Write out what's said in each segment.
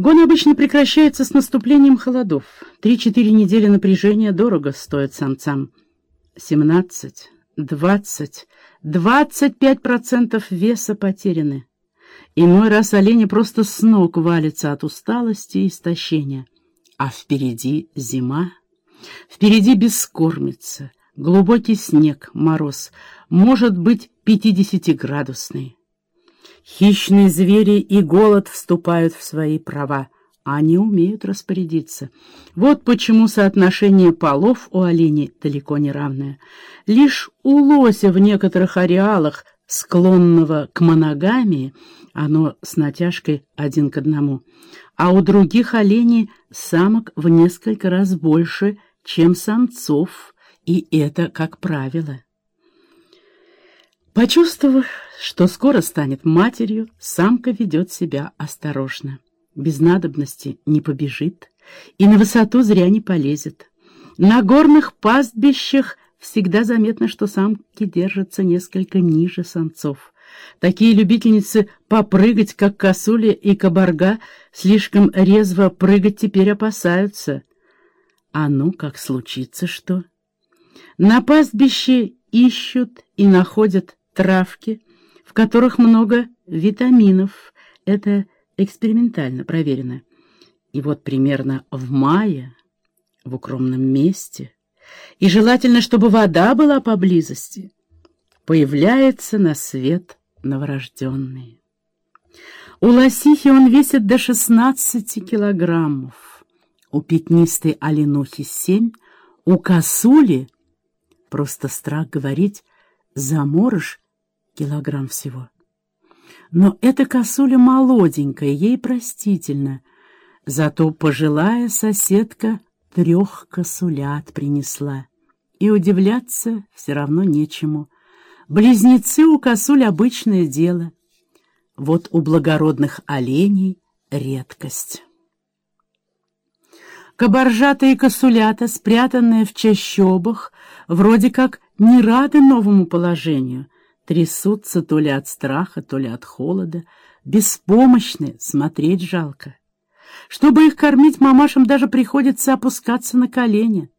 Гон обычно прекращается с наступлением холодов. Три-четыре недели напряжения дорого стоят самцам. Семнадцать, двадцать, двадцать пять процентов веса потеряны. Иной раз олени просто с ног валятся от усталости и истощения. А впереди зима. Впереди бескормица, глубокий снег, мороз, может быть пятидесятиградусный. Хищные звери и голод вступают в свои права, а они умеют распорядиться. Вот почему соотношение полов у оленей далеко не равное. Лишь у лося в некоторых ареалах, склонного к моногамии, оно с натяжкой один к одному, а у других оленей самок в несколько раз больше, чем самцов, и это как правило. Почувствовав, что скоро станет матерью, самка ведет себя осторожно. Без надобности не побежит и на высоту зря не полезет. На горных пастбищах всегда заметно, что самки держатся несколько ниже самцов. Такие любительницы попрыгать, как косули и кабарга, слишком резво прыгать теперь опасаются. А ну, как случится что? На пастбище ищут и находят травки, в которых много витаминов. Это экспериментально проверено. И вот примерно в мае, в укромном месте, и желательно, чтобы вода была поблизости, появляется на свет новорожденный. У лосихи он весит до 16 килограммов, у пятнистой оленухи 7, у косули, просто страх говорить, заморож килограмм всего. Но эта косуля молоденькая, ей простительно. Зато пожилая соседка трех косулят принесла. И удивляться все равно нечему. Близнецы у косуль обычное дело. Вот у благородных оленей редкость. Кабаржатые косулята, спрятанные в чащобах, вроде как не рады новому положению, трясутся то ли от страха, то ли от холода, беспомощны, смотреть жалко. Чтобы их кормить, мамашам даже приходится опускаться на колени.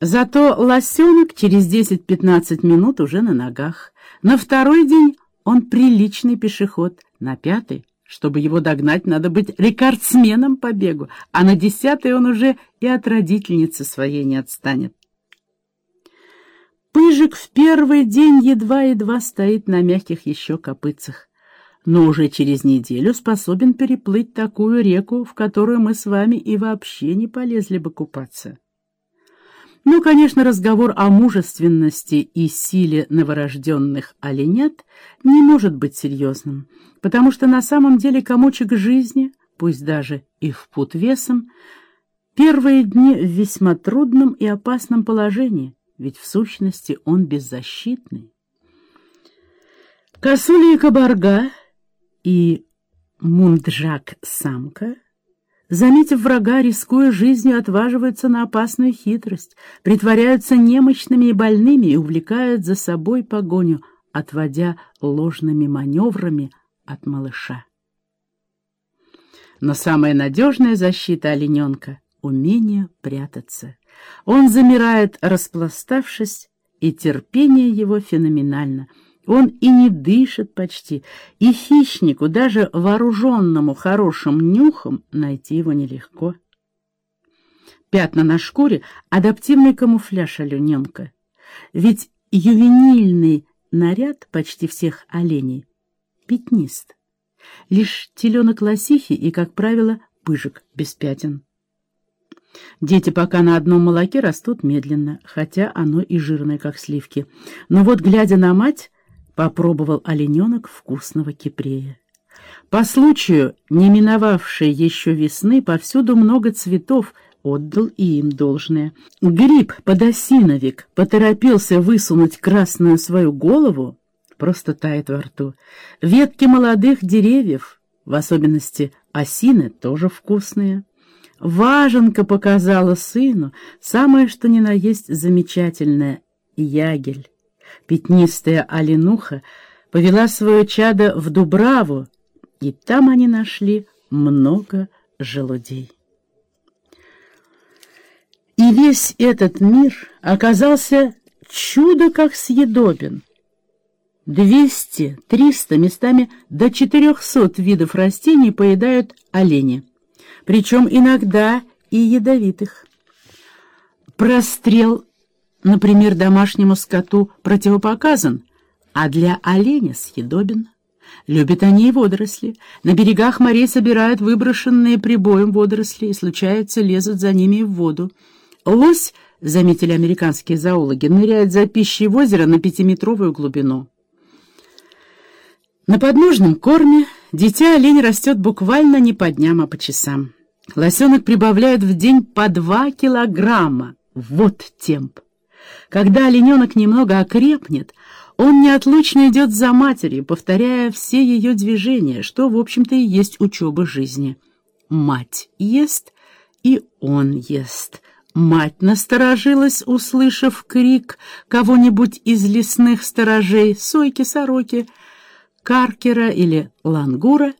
Зато лосенок через 10-15 минут уже на ногах. На второй день он приличный пешеход, на пятый чтобы его догнать, надо быть рекордсменом по бегу, а на десятый он уже и от родительницы своей не отстанет. Пыжик в первый день едва-едва стоит на мягких еще копытцах, но уже через неделю способен переплыть такую реку, в которую мы с вами и вообще не полезли бы купаться. Ну, конечно, разговор о мужественности и силе новорожденных оленят не может быть серьезным, потому что на самом деле комочек жизни, пусть даже и в пут весом, первые дни в весьма трудном и опасном положении, ведь в сущности он беззащитный. Косули и кабарга и мунджак-самка, заметив врага, рискуя жизнью, отваживаются на опасную хитрость, притворяются немощными и больными и увлекают за собой погоню, отводя ложными маневрами от малыша. Но самая надежная защита олененка — умение прятаться. Он замирает, распластавшись, и терпение его феноменально. Он и не дышит почти, и хищнику, даже вооруженному хорошим нюхом, найти его нелегко. Пятна на шкуре — адаптивный камуфляж олененка. Ведь ювенильный наряд почти всех оленей пятнист. Лишь теленок лосихи и, как правило, пыжик без пятен. Дети пока на одном молоке растут медленно, хотя оно и жирное, как сливки. Но вот, глядя на мать, попробовал олененок вкусного кипрея. По случаю, не миновавшей еще весны, повсюду много цветов, отдал и им должное. Гриб, подосиновик, поторопился высунуть красную свою голову, просто тает во рту. Ветки молодых деревьев, в особенности осины, тоже вкусные. Важенка показала сыну самое что ни на есть замечательное — ягель. Пятнистая оленуха повела свое чадо в Дубраву, и там они нашли много желудей. И весь этот мир оказался чудо как съедобен. Двести, триста, местами до четырехсот видов растений поедают олени, причем иногда и ядовитых. Прострел, например, домашнему скоту противопоказан, а для оленя съедобен. Любят они и водоросли. На берегах морей собирают выброшенные прибоем водоросли и, случается, лезут за ними в воду. Лось, заметили американские зоологи, ныряет за пищей в озеро на пятиметровую глубину. На подножном корме дитя олень растет буквально не по дням, а по часам. Лосенок прибавляет в день по два килограмма. Вот темп. Когда олененок немного окрепнет, он неотлучно идет за матерью, повторяя все ее движения, что, в общем-то, и есть учеба жизни. Мать ест, и он ест. Мать насторожилась, услышав крик кого-нибудь из лесных сторожей, сойки, сороки, каркера или лангура,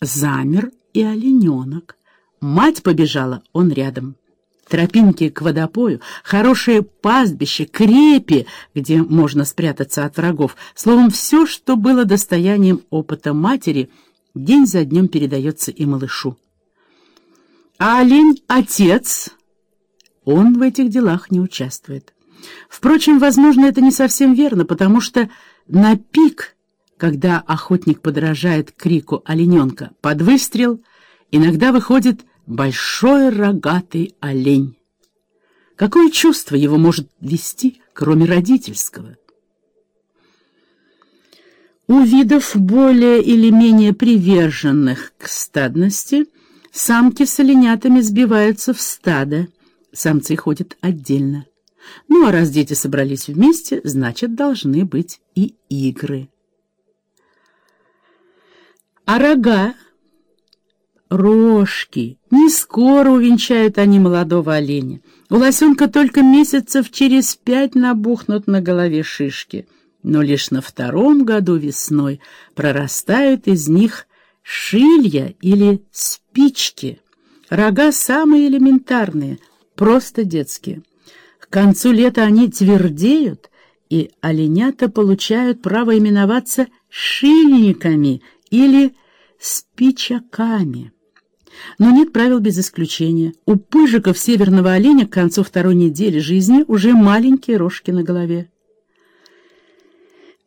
замер и олененок. Мать побежала, он рядом. Тропинки к водопою, хорошее пастбище, крепи, где можно спрятаться от врагов. Словом, все, что было достоянием опыта матери, день за днем передается и малышу. А олень — отец. Он в этих делах не участвует. Впрочем, возможно, это не совсем верно, потому что на пик, когда охотник подражает крику олененка под выстрел, иногда выходит большой рогатый олень. Какое чувство его может вести, кроме родительского? У видов более или менее приверженных к стадности самки с оленятами сбиваются в стадо, самцы ходят отдельно. Ну а раз дети собрались вместе, значит, должны быть и игры. А рога рожки. Не скоро увенчают они молодого оленя. У лосенка только месяцев через пять набухнут на голове шишки. Но лишь на втором году весной прорастают из них шилья или спички. Рога самые элементарные, просто детские. К концу лета они твердеют, и оленята получают право именоваться шильниками или спичаками. Но нет правил без исключения. У пыжиков северного оленя к концу второй недели жизни уже маленькие рожки на голове.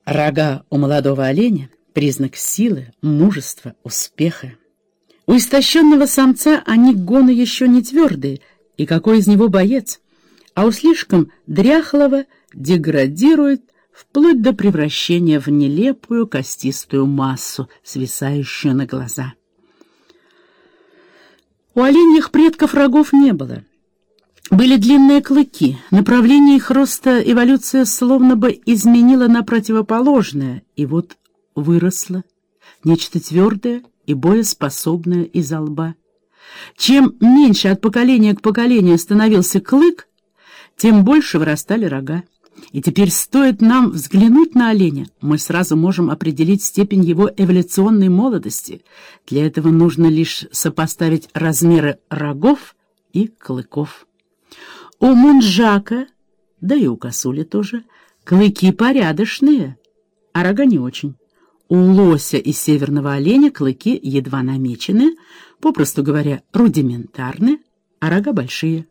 Рога у молодого оленя — признак силы, мужества, успеха. У истощенного самца они гоны еще не твердые, и какой из него боец, а у слишком дряхлого деградирует вплоть до превращения в нелепую костистую массу, свисающую на глаза. У оленьих предков рогов не было. Были длинные клыки. Направление их роста эволюция словно бы изменила на противоположное, и вот выросло нечто твердое и боеспособное из лба. Чем меньше от поколения к поколению становился клык, тем больше вырастали рога. И теперь стоит нам взглянуть на оленя, мы сразу можем определить степень его эволюционной молодости. Для этого нужно лишь сопоставить размеры рогов и клыков. У мунжака, да и у косули тоже, клыки порядочные, а рога не очень. У лося и северного оленя клыки едва намечены, попросту говоря, рудиментарны, а рога большие.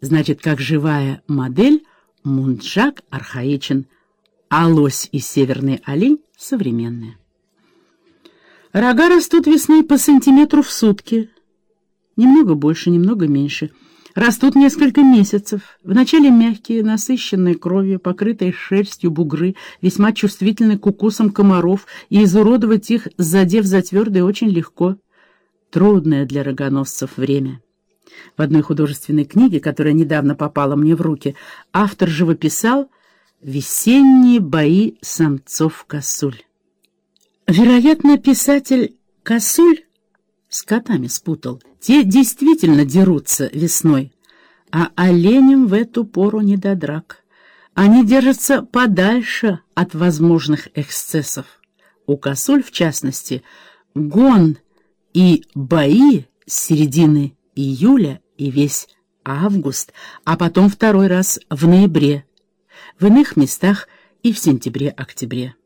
Значит, как живая модель — Мунджак архаичен, а лось и северный олень современные. Рога растут весной по сантиметру в сутки. Немного больше, немного меньше. Растут несколько месяцев. Вначале мягкие, насыщенные кровью, покрытые шерстью бугры, весьма чувствительны к укусам комаров, и изуродовать их, задев за твердые, очень легко. Трудное для рогоносцев время. В одной художественной книге, которая недавно попала мне в руки, автор живописал «Весенние бои самцов-косуль». Вероятно, писатель Косуль с котами спутал. Те действительно дерутся весной, а оленям в эту пору не до драк. Они держатся подальше от возможных эксцессов. У косуль, в частности, гон и бои с середины июля и весь август, а потом второй раз в ноябре, в иных местах и в сентябре-октябре.